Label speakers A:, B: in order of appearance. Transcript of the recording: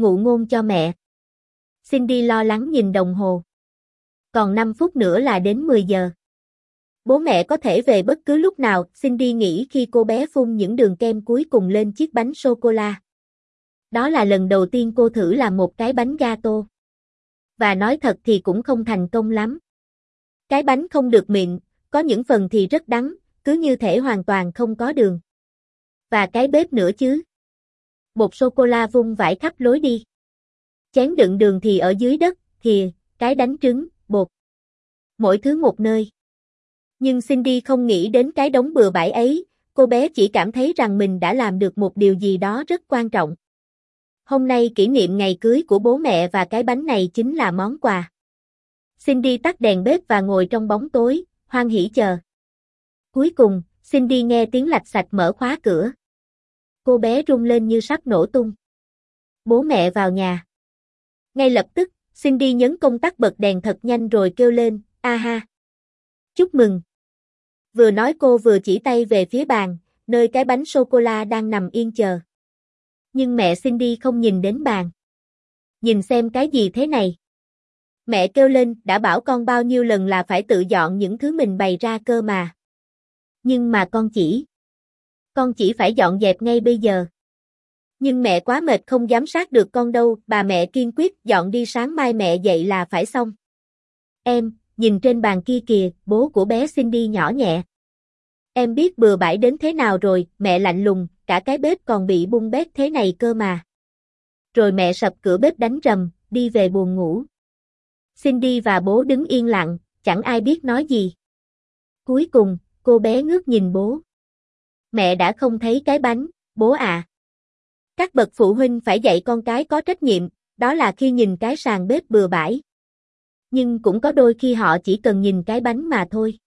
A: ngụ ngôn cho mẹ. Cindy lo lắng nhìn đồng hồ. Còn 5 phút nữa là đến 10 giờ. Bố mẹ có thể về bất cứ lúc nào, Cindy nghĩ khi cô bé phun những đường kem cuối cùng lên chiếc bánh sô-cô-la. Đó là lần đầu tiên cô thử làm một cái bánh gato. Và nói thật thì cũng không thành công lắm. Cái bánh không được mịn, có những phần thì rất đắng, cứ như thể hoàn toàn không có đường. Và cái bếp nữa chứ. Bột sô-cô-la vung vãi khắp lối đi. Chén đựng đường thì ở dưới đất, thìa, cái đánh trứng, bột. Mỗi thứ một nơi. Nhưng Cindy không nghĩ đến cái đống bừa bãi ấy, cô bé chỉ cảm thấy rằng mình đã làm được một điều gì đó rất quan trọng. Hôm nay kỷ niệm ngày cưới của bố mẹ và cái bánh này chính là món quà. Cindy tắt đèn bếp và ngồi trong bóng tối, hoan hỉ chờ. Cuối cùng, Cindy nghe tiếng lạch sạch mở khóa cửa. Cô bé rung lên như sắp nổ tung. Bố mẹ vào nhà. Ngay lập tức, Cindy nhấn công tắc bật đèn thật nhanh rồi kêu lên, a ha. Chúc mừng. Vừa nói cô vừa chỉ tay về phía bàn, nơi cái bánh sô-cô-la đang nằm yên chờ. Nhưng mẹ Cindy không nhìn đến bàn. Nhìn xem cái gì thế này. Mẹ kêu lên, đã bảo con bao nhiêu lần là phải tự dọn những thứ mình bày ra cơ mà. Nhưng mà con chỉ. Con chỉ phải dọn dẹp ngay bây giờ. Nhưng mẹ quá mệt không giám sát được con đâu, bà mẹ kiên quyết dọn đi sáng mai mẹ dậy là phải xong. Em, nhìn trên bàn kia kìa, bố của bé Cindy nhỏ nhẹ. Em biết bừa bãi đến thế nào rồi, mẹ lạnh lùng, cả cái bếp còn bị bung bét thế này cơ mà. Rồi mẹ sập cửa bếp đánh rầm, đi về buồn ngủ. Cindy và bố đứng yên lặng, chẳng ai biết nói gì. Cuối cùng, cô bé ngước nhìn bố. Mẹ đã không thấy cái bánh, bố à. Các bậc phụ huynh phải dạy con cái có trách nhiệm, đó là khi nhìn cái sàn bếp bừa bãi. Nhưng cũng có đôi khi họ chỉ cần nhìn cái bánh mà thôi.